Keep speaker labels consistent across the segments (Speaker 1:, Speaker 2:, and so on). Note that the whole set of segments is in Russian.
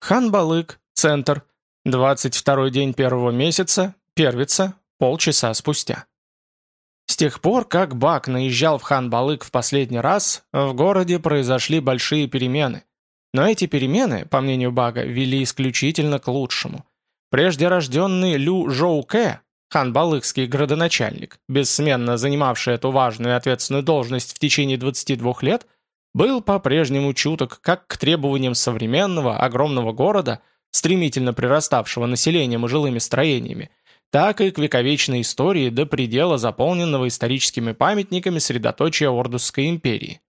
Speaker 1: Хан-Балык, центр, 22 день первого месяца, первица, полчаса спустя. С тех пор, как Бак наезжал в Хан-Балык в последний раз, в городе произошли большие перемены. Но эти перемены, по мнению Бага, вели исключительно к лучшему. Прежде рожденный Лю Жоуке, хан-балыкский градоначальник, бессменно занимавший эту важную и ответственную должность в течение 22 лет, был по-прежнему чуток как к требованиям современного огромного города, стремительно прираставшего населением и жилыми строениями, так и к вековечной истории до предела заполненного историческими памятниками средоточия Ордусской империи.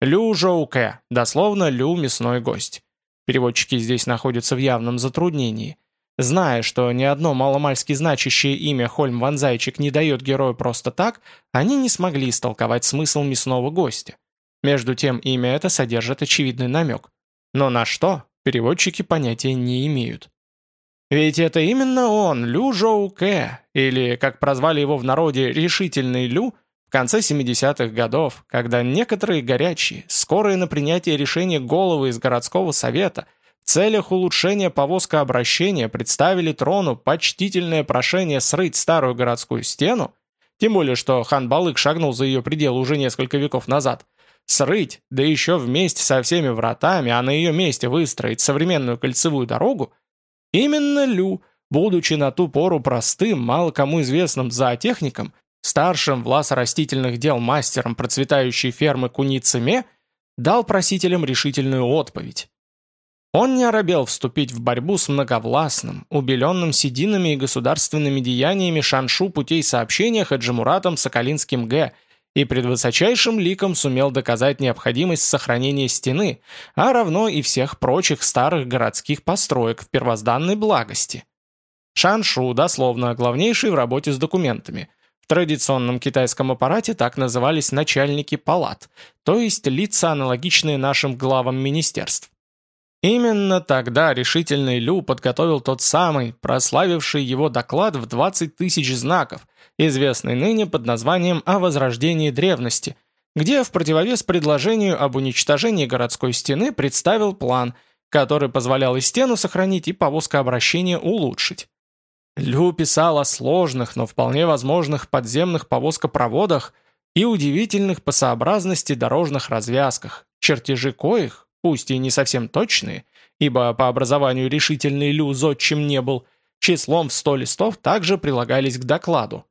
Speaker 1: Лю Жоуке, дословно Лю мясной гость. Переводчики здесь находятся в явном затруднении. Зная, что ни одно маломальски значащее имя Хольм Ван Зайчик не дает герою просто так, они не смогли истолковать смысл мясного гостя. Между тем, имя это содержит очевидный намек. Но на что, переводчики понятия не имеют. Ведь это именно он, Лю Жоу Кэ, или, как прозвали его в народе, решительный Лю, в конце 70-х годов, когда некоторые горячие, скорые на принятие решения головы из городского совета в целях улучшения повозкообращения представили трону почтительное прошение срыть старую городскую стену, тем более что хан Балык шагнул за ее пределы уже несколько веков назад, Срыть, да еще вместе со всеми вратами, а на ее месте выстроить современную кольцевую дорогу, именно Лю, будучи на ту пору простым, мало кому известным зоотехником, старшим в растительных дел мастером процветающей фермы Куницеме, дал просителям решительную отповедь. Он не оробел вступить в борьбу с многовластным, убеленным сединами и государственными деяниями Шаншу путей сообщения Хаджимуратом Соколинским Г и пред высочайшим ликом сумел доказать необходимость сохранения стены, а равно и всех прочих старых городских построек в первозданной благости. Шаншу, дословно, главнейший в работе с документами. В традиционном китайском аппарате так назывались начальники палат, то есть лица, аналогичные нашим главам министерств. Именно тогда решительный Лю подготовил тот самый, прославивший его доклад в 20 тысяч знаков – известный ныне под названием «О возрождении древности», где в противовес предложению об уничтожении городской стены представил план, который позволял и стену сохранить, и повозкообращение улучшить. Лю писал о сложных, но вполне возможных подземных повозкопроводах и удивительных по сообразности дорожных развязках, чертежи коих, пусть и не совсем точные, ибо по образованию решительный Лю зодчим не был, числом в сто листов также прилагались к докладу.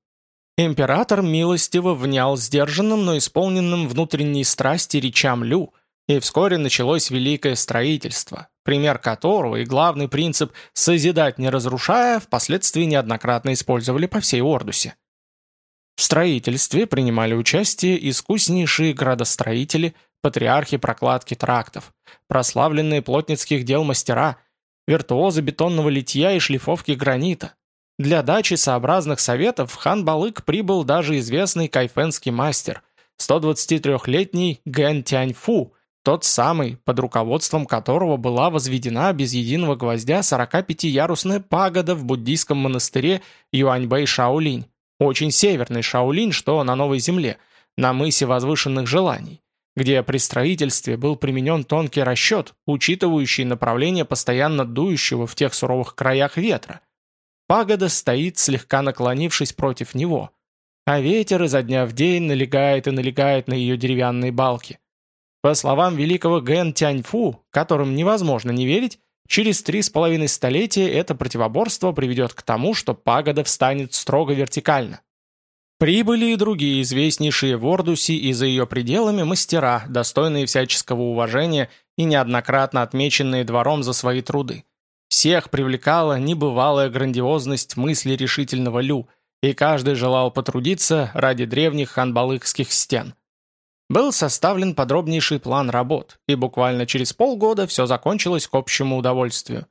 Speaker 1: Император милостиво внял сдержанным, но исполненным внутренней страсти речам Лю, и вскоре началось великое строительство, пример которого и главный принцип «созидать не разрушая» впоследствии неоднократно использовали по всей Ордусе. В строительстве принимали участие искуснейшие градостроители, патриархи прокладки трактов, прославленные плотницких дел мастера, виртуозы бетонного литья и шлифовки гранита, для дачи сообразных советов в Хан-Балык прибыл даже известный кайфенский мастер, 123-летний Ген Тяньфу, тот самый, под руководством которого была возведена без единого гвоздя 45-ярусная пагода в буддийском монастыре Юаньбэй-Шаолинь, очень северный Шаолинь, что на Новой Земле, на мысе возвышенных желаний, где при строительстве был применен тонкий расчет, учитывающий направление постоянно дующего в тех суровых краях ветра – Пагода стоит, слегка наклонившись против него, а ветер изо дня в день налегает и налегает на ее деревянные балки. По словам великого Ген Тяньфу, которым невозможно не верить, через три с половиной столетия это противоборство приведет к тому, что пагода встанет строго вертикально. Прибыли и другие известнейшие в Ордусе и за ее пределами мастера, достойные всяческого уважения и неоднократно отмеченные двором за свои труды. Всех привлекала небывалая грандиозность мысли решительного Лю, и каждый желал потрудиться ради древних ханбалыкских стен. Был составлен подробнейший план работ, и буквально через полгода все закончилось к общему удовольствию.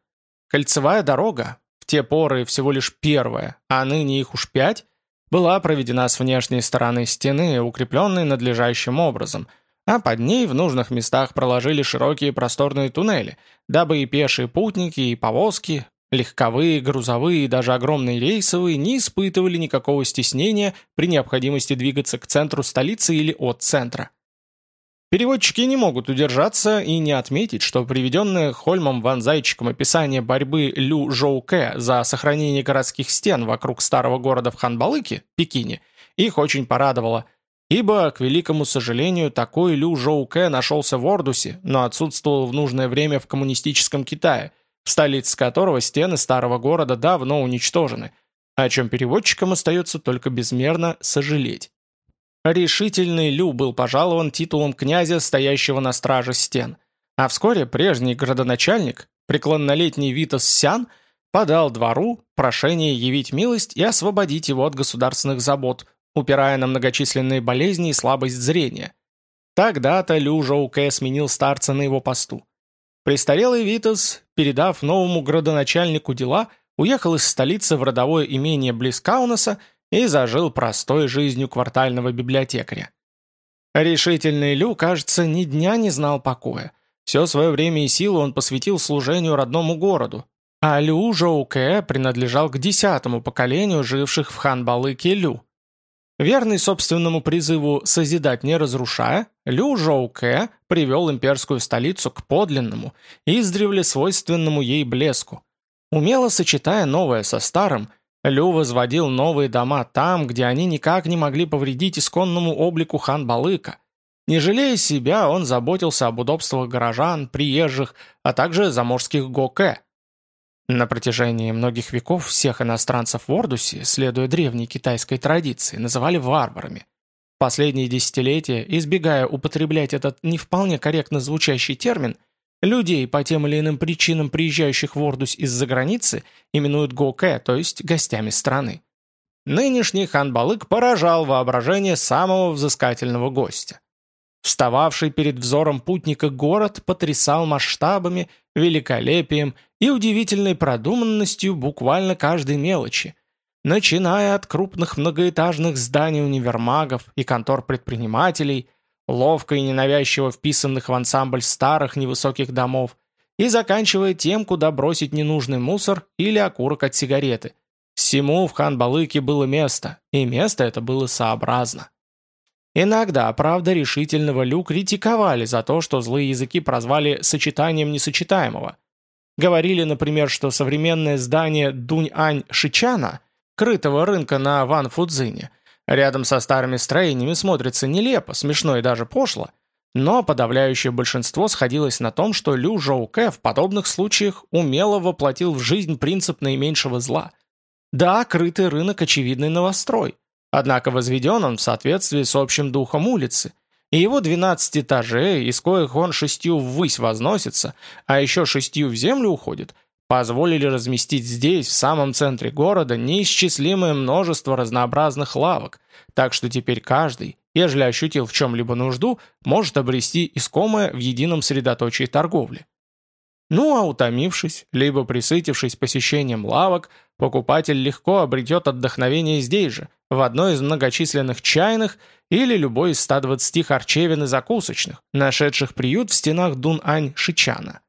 Speaker 1: Кольцевая дорога, в те поры всего лишь первая, а ныне их уж пять, была проведена с внешней стороны стены, укрепленной надлежащим образом – а под ней в нужных местах проложили широкие просторные туннели, дабы и пешие путники, и повозки, легковые, грузовые и даже огромные рейсовые не испытывали никакого стеснения при необходимости двигаться к центру столицы или от центра. Переводчики не могут удержаться и не отметить, что приведенное Хольмом Ван Зайчиком описание борьбы Лю Жоуке за сохранение городских стен вокруг старого города в Ханбалыке, Пекине, их очень порадовало, ибо, к великому сожалению, такой Лю Жоуке нашелся в Ордусе, но отсутствовал в нужное время в коммунистическом Китае, в столице которого стены старого города давно уничтожены, о чем переводчикам остается только безмерно сожалеть. Решительный Лю был пожалован титулом князя, стоящего на страже стен. А вскоре прежний градоначальник, преклоннолетний Витас Сян, подал двору прошение явить милость и освободить его от государственных забот, упирая на многочисленные болезни и слабость зрения. Тогда-то Лю Жоуке сменил старца на его посту. Престарелый Витас, передав новому градоначальнику дела, уехал из столицы в родовое имение близ Каунаса и зажил простой жизнью квартального библиотекаря. Решительный Лю, кажется, ни дня не знал покоя. Все свое время и силу он посвятил служению родному городу, а Лю Жоуке принадлежал к десятому поколению живших в Ханбалыке Лю. Верный собственному призыву «созидать не разрушая», Лю Жоуке привел имперскую столицу к подлинному, издревле свойственному ей блеску. Умело сочетая новое со старым – Лю возводил новые дома там, где они никак не могли повредить исконному облику хан Балыка. Не жалея себя, он заботился об удобствах горожан, приезжих, а также заморских гоке. На протяжении многих веков всех иностранцев в Ордусе, следуя древней китайской традиции, называли варварами. Последние десятилетия, избегая употреблять этот не вполне корректно звучащий термин – Людей, по тем или иным причинам приезжающих в Ордусь из-за границы, именуют Гоке, то есть гостями страны. Нынешний хан Балык поражал воображение самого взыскательного гостя. Встававший перед взором путника город потрясал масштабами, великолепием и удивительной продуманностью буквально каждой мелочи, начиная от крупных многоэтажных зданий универмагов и контор предпринимателей – ловко и ненавязчиво вписанных в ансамбль старых невысоких домов, и заканчивая тем, куда бросить ненужный мусор или окурок от сигареты. Всему в Хан-Балыке было место, и место это было сообразно. Иногда, правда, решительного Лю критиковали за то, что злые языки прозвали сочетанием несочетаемого. Говорили, например, что современное здание Дунь-Ань-Шичана, крытого рынка на Ван-Фудзине – Рядом со старыми строениями смотрится нелепо, смешно и даже пошло, но подавляющее большинство сходилось на том, что Лю Жоуке в подобных случаях умело воплотил в жизнь принцип наименьшего зла. Да, крытый рынок – очевидный новострой, однако возведен он в соответствии с общим духом улицы, и его 12 этажей, из коих он шестью ввысь возносится, а еще шестью в землю уходит, позволили разместить здесь, в самом центре города, неисчислимое множество разнообразных лавок, так что теперь каждый, ежели ощутил в чем-либо нужду, может обрести искомое в едином средоточии торговли. Ну а утомившись, либо присытившись посещением лавок, покупатель легко обретет отдохновение здесь же, в одной из многочисленных чайных или любой из 120 харчевин и закусочных, нашедших приют в стенах Дун-Ань-Шичана.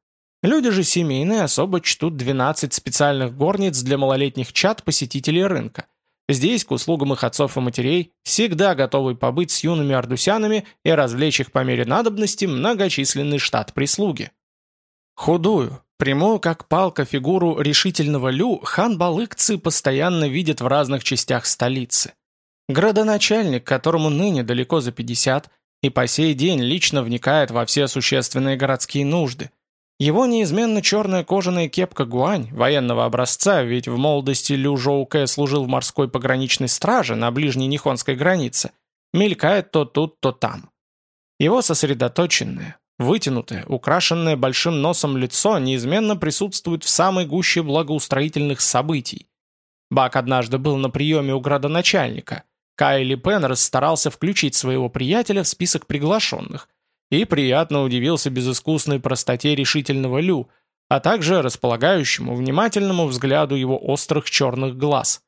Speaker 1: Люди же семейные особо чтут 12 специальных горниц для малолетних чад посетителей рынка. Здесь, к услугам их отцов и матерей, всегда готовы побыть с юными ардусянами и развлечь их по мере надобности многочисленный штат прислуги. Худую, прямую как палка фигуру решительного Лю хан Балыкцы постоянно видит в разных частях столицы. Градоначальник, которому ныне далеко за 50, и по сей день лично вникает во все существенные городские нужды – его неизменно черная кожаная кепка гуань, военного образца, ведь в молодости Лю Жоуке служил в морской пограничной страже на ближней Нихонской границе, мелькает то тут, то там. Его сосредоточенное, вытянутое, украшенное большим носом лицо неизменно присутствует в самой гуще благоустроительных событий. Бак однажды был на приеме у градоначальника. Кайли Пен расстарался включить своего приятеля в список приглашенных, и приятно удивился безыскусной простоте решительного Лю, а также располагающему внимательному взгляду его острых черных глаз.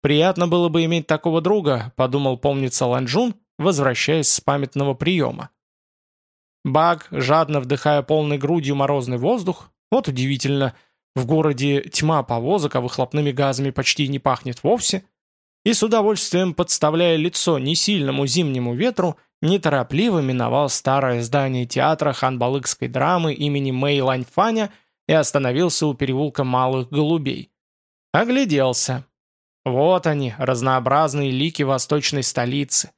Speaker 1: «Приятно было бы иметь такого друга», — подумал помнится Ланжун, возвращаясь с памятного приема. Баг, жадно вдыхая полной грудью морозный воздух, вот удивительно, в городе тьма повозок, а выхлопными газами почти не пахнет вовсе, и с удовольствием подставляя лицо несильному зимнему ветру, неторопливо миновал старое здание театра ханбалыкской драмы имени Мэй Ланьфаня и остановился у переулка Малых Голубей. Огляделся. Вот они, разнообразные лики восточной столицы.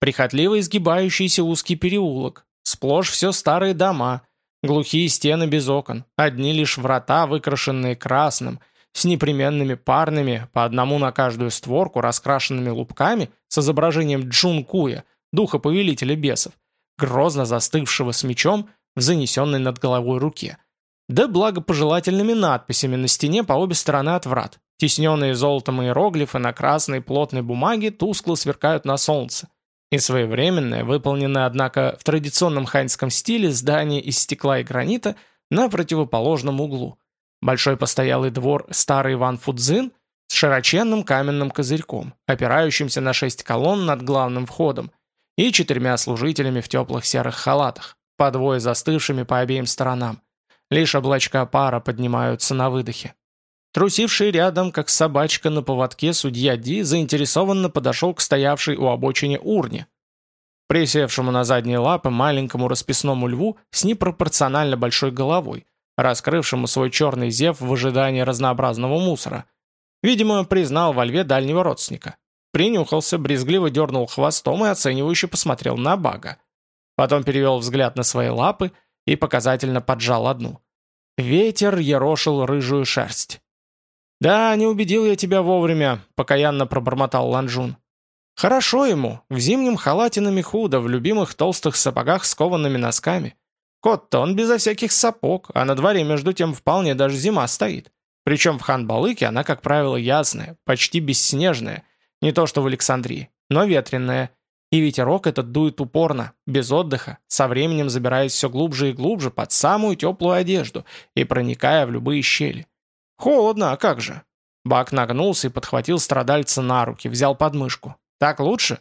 Speaker 1: Прихотливо изгибающийся узкий переулок, сплошь все старые дома, глухие стены без окон, одни лишь врата, выкрашенные красным, с непременными парными, по одному на каждую створку, раскрашенными лупками с изображением Джункуя, духа повелителя бесов, грозно застывшего с мечом в занесенной над головой руке – да благопожелательными надписями на стене по обе стороны от врат. Тесненные золотом иероглифы на красной плотной бумаге тускло сверкают на солнце. И своевременное, выполненное, однако, в традиционном ханьском стиле здание из стекла и гранита на противоположном углу. Большой постоялый двор старый Иван Фудзин с широченным каменным козырьком, опирающимся на шесть колонн над главным входом, и четырьмя служителями в теплых серых халатах, по двое застывшими по обеим сторонам. Лишь облачка пара поднимаются на выдохе. Трусивший рядом, как собачка на поводке, судья Ди заинтересованно подошел к стоявшей у обочине урне. Присевшему на задние лапы маленькому расписному льву с непропорционально большой головой, раскрывшему свой черный зев в ожидании разнообразного мусора. Видимо, признал во льве дальнего родственника. Принюхался, брезгливо дернул хвостом и оценивающе посмотрел на Бага. Потом перевел взгляд на свои лапы и показательно поджал одну. Ветер ерошил рыжую шерсть. «Да, не убедил я тебя вовремя», — покаянно пробормотал Ланжун. «Хорошо ему, в зимнем халате на меху, да в любимых толстых сапогах с коваными носками. Кот-то он безо всяких сапог, а на дворе между тем вполне даже зима стоит. Причем в Хан-Балыке она, как правило, ясная, почти бесснежная, не то что в Александрии, но ветреная, и ветерок этот дует упорно, без отдыха, со временем забираясь все глубже и глубже под самую теплую одежду и проникая в любые щели. Холодно, а как же? Бак нагнулся и подхватил страдальца на руки, взял подмышку. Так лучше?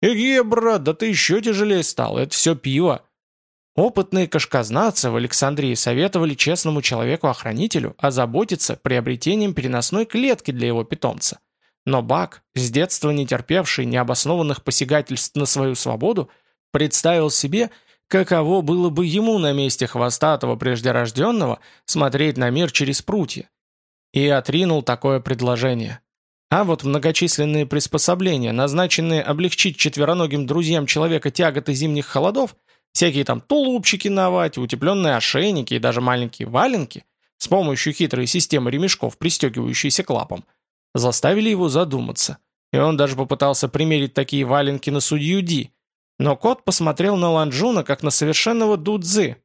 Speaker 1: Эге, брат, да ты еще тяжелее стал, это все пиво. Опытные кашказнацы в Александрии советовали честному человеку-охранителю озаботиться приобретением переносной клетки для его питомца. Но Бак, с детства не терпевший необоснованных посягательств на свою свободу, представил себе, каково было бы ему на месте хвостатого преждерожденного смотреть на мир через прутья. И отринул такое предложение. А вот многочисленные приспособления, назначенные облегчить четвероногим друзьям человека тяготы зимних холодов, всякие там тулупчики на вате, утепленные ошейники и даже маленькие валенки, с помощью хитрой системы ремешков, пристегивающейся к лапам, заставили его задуматься, и он даже попытался примерить такие валенки на судью Ди. Но кот посмотрел на Ланджуна как на совершенного дудзы.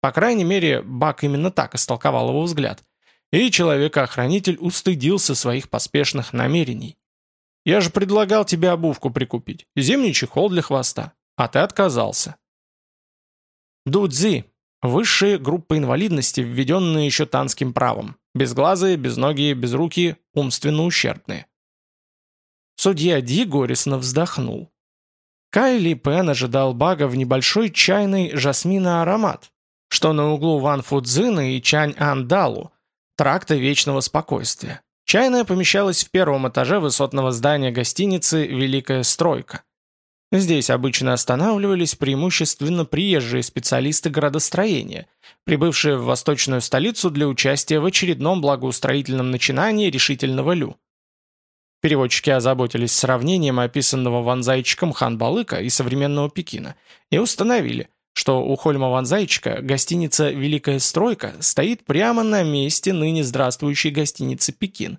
Speaker 1: По крайней мере, Бак именно так истолковал его взгляд. И человека-охранитель устыдился своих поспешных намерений. «Я же предлагал тебе обувку прикупить, зимний чехол для хвоста, а ты отказался». Дудзи – высшая группа инвалидности, введенная еще танским правом. Безглазые, безногие, безрукие, умственно ущербные. Судья Ди горестно вздохнул. Кайли Пен ожидал Бага в небольшой чайный жасмина аромат, что на углу Ван Фудзина и Чань Андалу, тракта вечного спокойствия. Чайная помещалась в первом этаже высотного здания гостиницы «Великая стройка». Здесь обычно останавливались преимущественно приезжие специалисты градостроения, прибывшие в восточную столицу для участия в очередном благоустроительном начинании решительного Лю. Переводчики озаботились сравнением описанного ванзайчиком Хан-Балыка и современного Пекина и установили, что у Хольма Ванзайчика гостиница «Великая стройка» стоит прямо на месте ныне здравствующей гостиницы «Пекин»,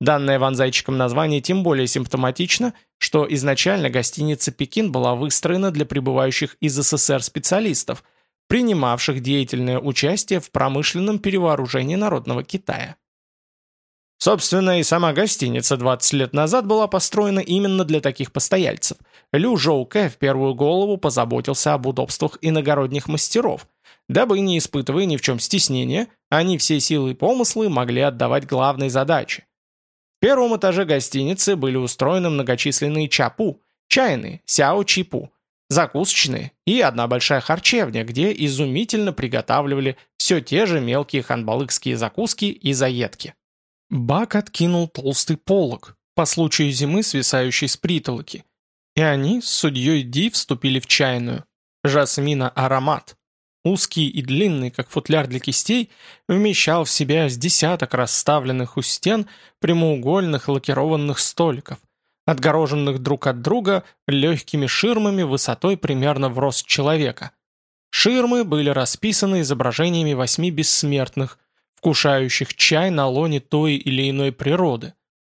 Speaker 1: Данное Ван Зайчиком название тем более симптоматично, что изначально гостиница «Пекин» была выстроена для прибывающих из СССР специалистов, принимавших деятельное участие в промышленном перевооружении народного Китая. Собственно, и сама гостиница 20 лет назад была построена именно для таких постояльцев. Лю Жоу Кэ в первую голову позаботился об удобствах иногородних мастеров, дабы, не испытывая ни в чем стеснения, они все силы и помыслы могли отдавать главной задаче в первом этаже гостиницы были устроены многочисленные чапу, чайные, сяо-чипу, закусочные и одна большая харчевня, где изумительно приготавливали все те же мелкие ханбалыкские закуски и заедки. Бак откинул толстый полог, по случаю зимы свисающий с притолоки, и они с судьей Ди вступили в чайную. Жасмина аромат. Узкий и длинный, как футляр для кистей, вмещал в себя с десяток расставленных у стен прямоугольных лакированных столиков, отгороженных друг от друга легкими ширмами высотой примерно в рост человека. Ширмы были расписаны изображениями восьми бессмертных, вкушающих чай на лоне той или иной природы.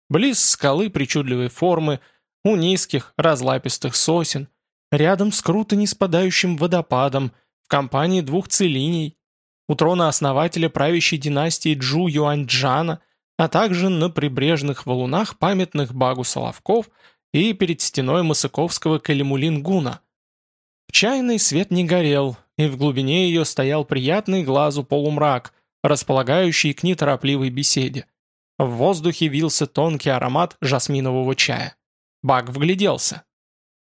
Speaker 1: Близ скалы причудливой формы, у низких, разлапистых сосен, рядом с круто не спадающим водопадом – компании двух целиней, у трона основателя правящей династии Джу Юаньчжана, а также на прибрежных валунах памятных Багу Соловков и перед стеной Масыковского Калимулингуна. В чайной свет не горел, и в глубине ее стоял приятный глазу полумрак, располагающий к неторопливой беседе. В воздухе вился тонкий аромат жасминового чая. Баг вгляделся.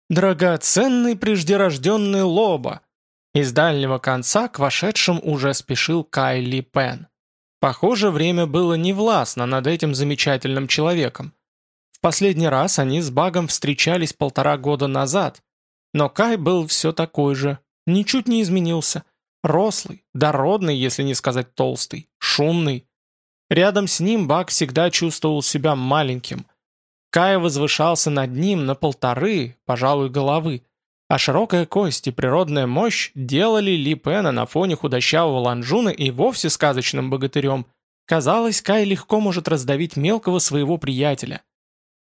Speaker 1: «Драгоценный преждерожденный лоба!» Из дальнего конца к вошедшим уже спешил Кайли Пен. Похоже, время было невластно над этим замечательным человеком. В последний раз они с Багом встречались полтора года назад, но Кай был все такой же, ничуть не изменился. Рослый, дородный, если не сказать толстый, шумный. Рядом с ним Баг всегда чувствовал себя маленьким. Кай возвышался над ним на полторы, пожалуй, головы а широкая кость и природная мощь делали Ли Пена на фоне худощавого Ланжуна и вовсе сказочным богатырем. Казалось, Кай легко может раздавить мелкого своего приятеля.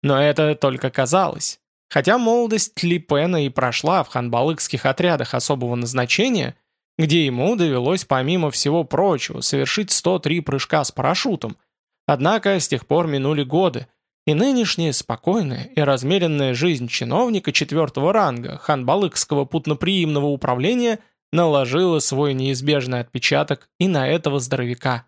Speaker 1: Но это только казалось. Хотя молодость Ли Пена и прошла в ханбалыкских отрядах особого назначения, где ему довелось помимо всего прочего совершить 103 прыжка с парашютом, однако с тех пор минули годы, и нынешняя спокойная и размеренная жизнь чиновника четвертого ранга ханбалыкского путноприимного управления наложила свой неизбежный отпечаток и на этого здоровяка.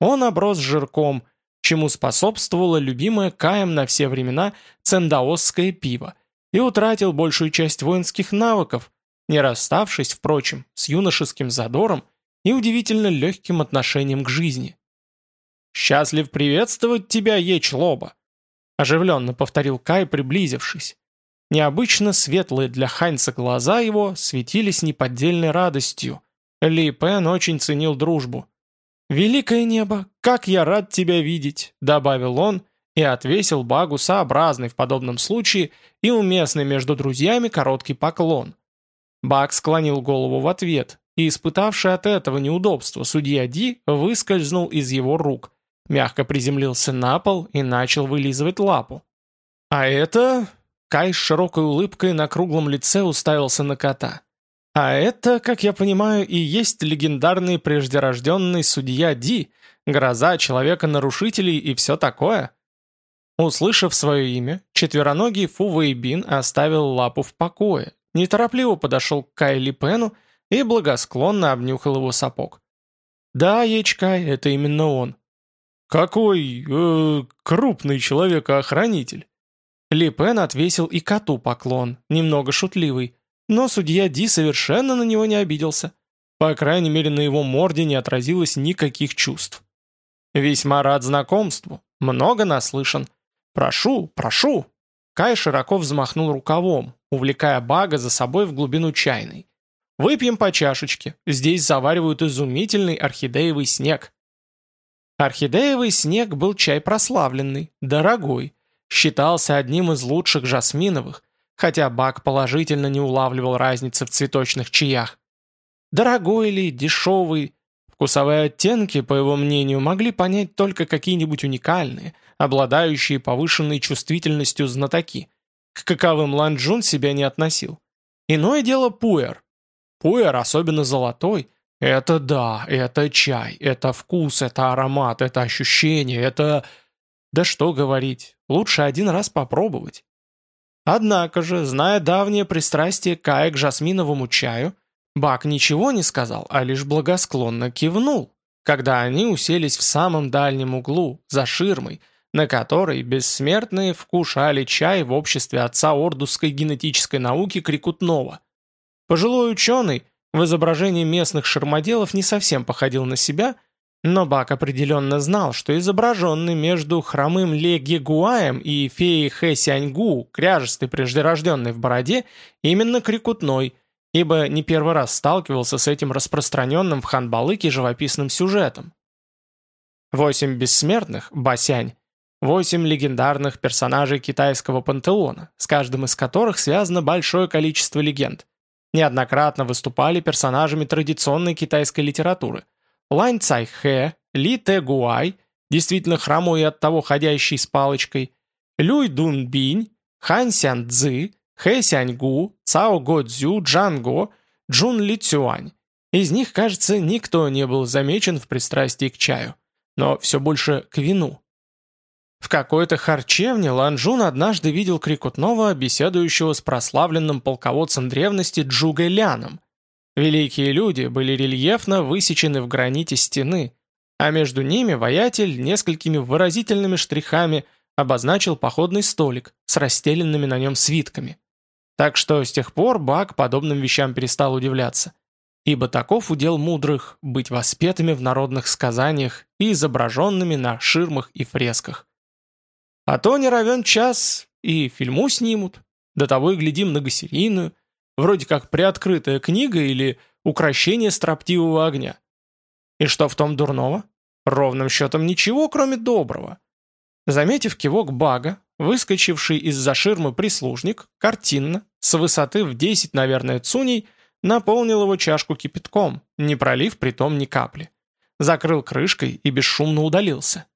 Speaker 1: Он оброс жирком, чему способствовало любимое Каем на все времена цендаосское пиво, и утратил большую часть воинских навыков, не расставшись, впрочем, с юношеским задором и удивительно легким отношением к жизни. «Счастлив приветствовать тебя, Еч Лоба!» Оживленно повторил Кай, приблизившись. Необычно светлые для Ханьца глаза его светились неподдельной радостью. Ли Пен очень ценил дружбу. «Великое небо, как я рад тебя видеть!» — добавил он и отвесил Багу сообразный в подобном случае и уместный между друзьями короткий поклон. Баг склонил голову в ответ, и испытавший от этого неудобства судья Ди выскользнул из его рук, мягко приземлился на пол и начал вылизывать лапу. «А это...» Кай с широкой улыбкой на круглом лице уставился на кота. «А это, как я понимаю, и есть легендарный преждерожденный судья Ди, гроза человека-нарушителей и все такое?» Услышав свое имя, четвероногий Фу Вэйбин оставил лапу в покое, неторопливо подошел к Кайли Пену и благосклонно обнюхал его сапог. «Да, Ечкай, это именно он. «Какой э, крупный человек-охранитель!» Ли Пен отвесил и коту поклон, немного шутливый, но судья Ди совершенно на него не обиделся. По крайней мере, на его морде не отразилось никаких чувств. «Весьма рад знакомству, много наслышан. Прошу, прошу!» Кай широко взмахнул рукавом, увлекая Бага за собой в глубину чайной. «Выпьем по чашечке, здесь заваривают изумительный орхидеевый снег». Орхидеевый снег был чай прославленный, дорогой, считался одним из лучших жасминовых, хотя Бак положительно не улавливал разницы в цветочных чаях. Дорогой ли, дешевый, вкусовые оттенки, по его мнению, могли понять только какие-нибудь уникальные, обладающие повышенной чувствительностью знатоки, к каковым Ланчжун себя не относил. Иное дело пуэр. Пуэр, особенно золотой, это да, это чай, это вкус, это аромат, это ощущение, это... Да что говорить, лучше один раз попробовать. Однако же, зная давнее пристрастие Кая к жасминовому чаю, Бак ничего не сказал, а лишь благосклонно кивнул, когда они уселись в самом дальнем углу, за ширмой, на которой бессмертные вкушали чай в обществе отца ордусской генетической науки Крикутнова. Пожилой ученый, в изображении местных шармоделов не совсем походил на себя, Но Бак определенно знал, что изображенный между хромым Ле Гуаем и феей Хэ Сяньгу, кряжестый преждерожденный в бороде, именно крикутной, ибо не первый раз сталкивался с этим распространенным в Ханбалыке живописным сюжетом. Восемь бессмертных, Басянь, восемь легендарных персонажей китайского пантеона, с каждым из которых связано большое количество легенд. Неоднократно выступали персонажами традиционной китайской литературы. Лань Цай Хэ, Ли Тэ Гуай, действительно хромой и оттого ходящий с палочкой, Люй Дун Бинь, Хан Сян Цзы, Хэ Сянь Гу, Цао Го Цзю, Джан Го, Джун Ли Цюань. Из них, кажется, никто не был замечен в пристрастии к чаю, но все больше к вину. В какой-то харчевне Ланжун однажды видел Крикутнова, беседующего с прославленным полководцем древности Джугой Ляном. Великие люди были рельефно высечены в граните стены, а между ними воятель несколькими выразительными штрихами обозначил походный столик с расстеленными на нем свитками. Так что с тех пор Бак подобным вещам перестал удивляться. Ибо таков удел мудрых быть воспетыми в народных сказаниях и изображенными на ширмах и фресках. А то не равен час, и фильму снимут. До того и гляди многосерийную, вроде как приоткрытая книга или укращение строптивого огня. И что в том дурного? Ровным счетом ничего, кроме доброго. Заметив кивок бага, выскочивший из-за ширмы прислужник, картинно, с высоты в 10, наверное, цуней, наполнил его чашку кипятком, не пролив притом ни капли. Закрыл крышкой и бесшумно удалился.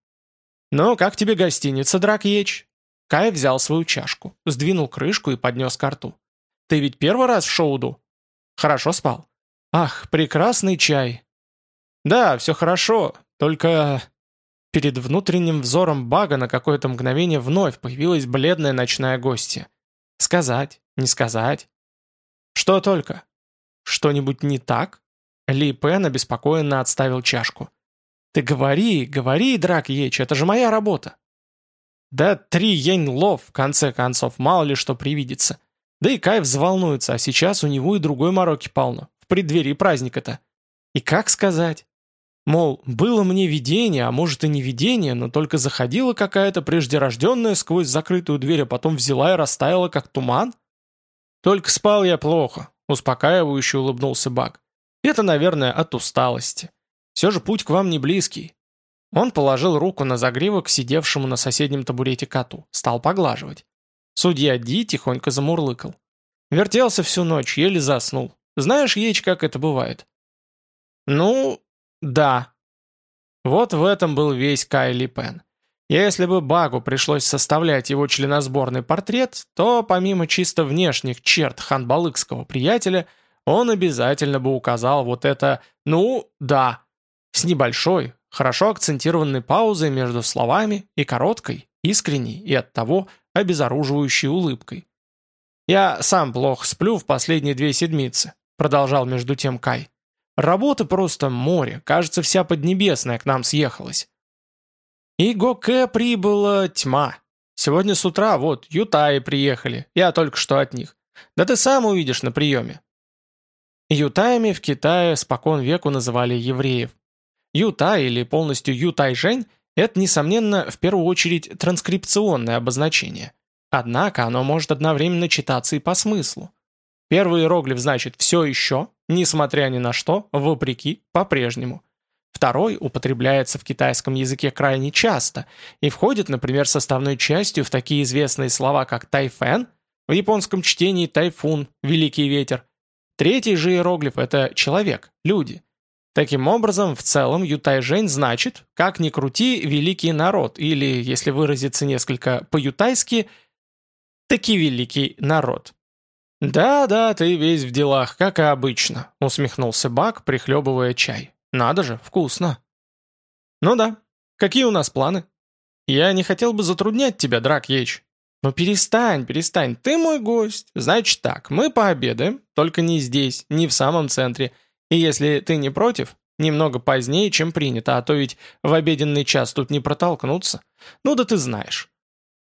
Speaker 1: «Ну, как тебе гостиница, Дракьеч?» Кай взял свою чашку, сдвинул крышку и поднес ко рту. «Ты ведь первый раз в Шоуду?» «Хорошо спал?» «Ах, прекрасный чай!» «Да, все хорошо, только...» Перед внутренним взором Бага на какое-то мгновение вновь появилась бледная ночная гостья. «Сказать? Не сказать?» «Что только?» «Что-нибудь не так?» Ли Пен обеспокоенно отставил чашку. «Ты говори, говори, Драк Еч, это же моя работа!» «Да три ень лов, в конце концов, мало ли что привидится. Да и Кай взволнуется, а сейчас у него и другой мороки полно, в преддверии праздника-то. И как сказать? Мол, было мне видение, а может и не видение, но только заходила какая-то преждерожденная сквозь закрытую дверь, а потом взяла и растаяла, как туман? Только спал я плохо, успокаивающе улыбнулся Бак. Это, наверное, от усталости. Все же путь к вам не близкий». Он положил руку на загривок сидевшему на соседнем табурете коту, стал поглаживать. Судья Ди тихонько замурлыкал. Вертелся всю ночь, еле заснул. Знаешь, Еч, как это бывает? Ну, да. Вот в этом был весь Кайли Пен. Если бы Багу пришлось составлять его членосборный портрет, то помимо чисто внешних черт ханбалыкского приятеля, он обязательно бы указал вот это «ну, да», с небольшой, хорошо акцентированной паузой между словами и короткой, искренней и оттого обезоруживающей улыбкой. «Я сам плохо сплю в последние две седмицы», продолжал между тем Кай. «Работа просто море, кажется, вся Поднебесная к нам съехалась». И Гоке прибыла тьма. Сегодня с утра вот Ютаи приехали, я только что от них. Да ты сам увидишь на приеме. Ютаями в Китае спокон веку называли евреев. Ютай или полностью Ютай-Жень – это, несомненно, в первую очередь транскрипционное обозначение. Однако оно может одновременно читаться и по смыслу. Первый иероглиф значит «все еще», несмотря ни на что, вопреки, по-прежнему. Второй употребляется в китайском языке крайне часто и входит, например, составной частью в такие известные слова, как «тайфэн», в японском чтении «тайфун», «великий ветер». Третий же иероглиф – это «человек», «люди». Таким образом, в целом Ютай-Жень значит, как ни крути, великий народ, или, если выразиться несколько по-ютайски, таки великий народ. «Да-да, ты весь в делах, как и обычно», — усмехнулся Бак, прихлебывая чай. «Надо же, вкусно». «Ну да. Какие у нас планы?» «Я не хотел бы затруднять тебя, Драк Ейч». «Ну перестань, перестань, ты мой гость. Значит так, мы пообедаем, только не здесь, не в самом центре, и если ты не против, немного позднее, чем принято, а то ведь в обеденный час тут не протолкнуться. Ну да ты знаешь.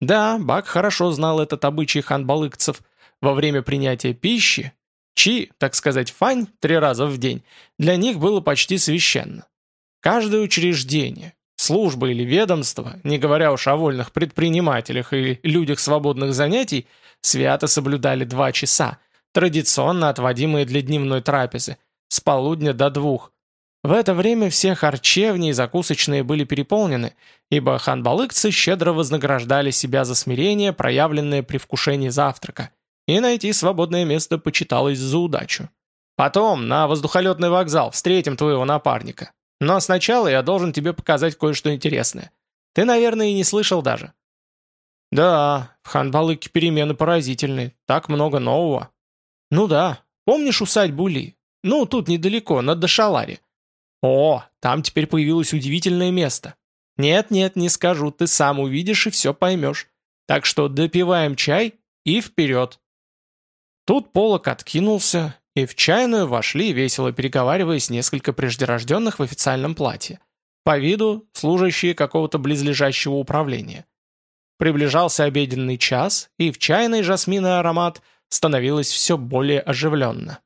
Speaker 1: Да, Бак хорошо знал этот обычай ханбалыкцев. Во время принятия пищи, чи, так сказать, фань, три раза в день, для них было почти священно. Каждое учреждение, служба или ведомство, не говоря уж о вольных предпринимателях и людях свободных занятий, свято соблюдали два часа, традиционно отводимые для дневной трапезы, с полудня до двух. В это время все харчевни и закусочные были переполнены, ибо ханбалыкцы щедро вознаграждали себя за смирение, проявленное при вкушении завтрака, и найти свободное место почиталось за удачу. Потом на воздухолетный вокзал встретим твоего напарника. Но сначала я должен тебе показать кое-что интересное. Ты, наверное, и не слышал даже. Да, в Ханбалыке перемены поразительные, так много нового. Ну да, помнишь усадьбу Ли? Ну, тут недалеко, на Дашаларе. О, там теперь появилось удивительное место. Нет-нет, не скажу, ты сам увидишь и все поймешь. Так что допиваем чай и вперед. Тут полок откинулся, и в чайную вошли, весело переговариваясь, несколько преждерожденных в официальном платье. По виду служащие какого-то близлежащего управления. Приближался обеденный час, и в чайной жасминный аромат становилось все более оживленно.